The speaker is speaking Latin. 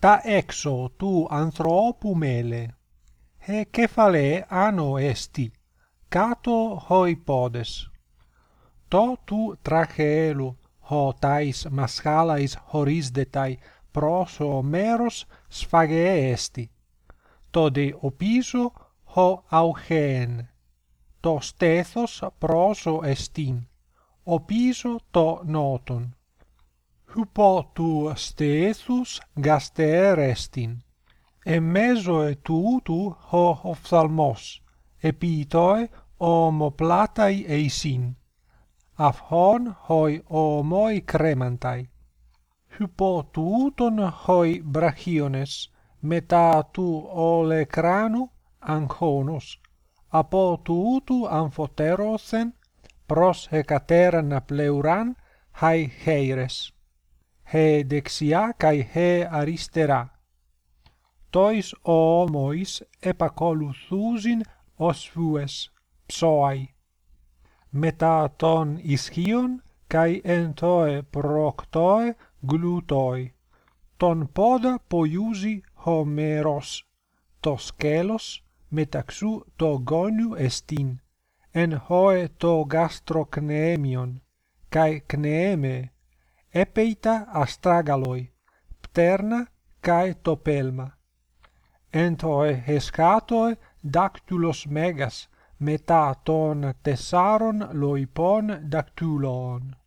ta exo tu anthropu mele. He cephale ano esti, cato hoi podes. To tu trachelo ho tais maschalais horisdetai proso meros sphage esti. To de opiso ho augen. To stethos proso estin, opiso to noton hypo tu steethus gaster estin, e mesoe tu ho ophthalmos, epitoe omoplatai eisin, af hon hoi omoi cremantai. Hypo tuuton hoi brachiones, μετά του ολεκράνου αγχώνος, από τούτου αμφωτέρωθεν προς εκατέραν πλεουράν χαϊ χέιρες he dexia kai he aristera. Tois omois όμοις επακολουθούσιν ως φούες, ψώαι. Μετά των ισχύων καί εν τοε προκτοε γλουτοε. Τον πόδα ποϊούζει ο μέρος, το σκέλος μεταξύ το γόνιου εστίν, εν χώε το καί epeita astragaloi, pterna kai topelma. Entoe hescatoi dactylos megas, meta ton tessaron loipon dactylon.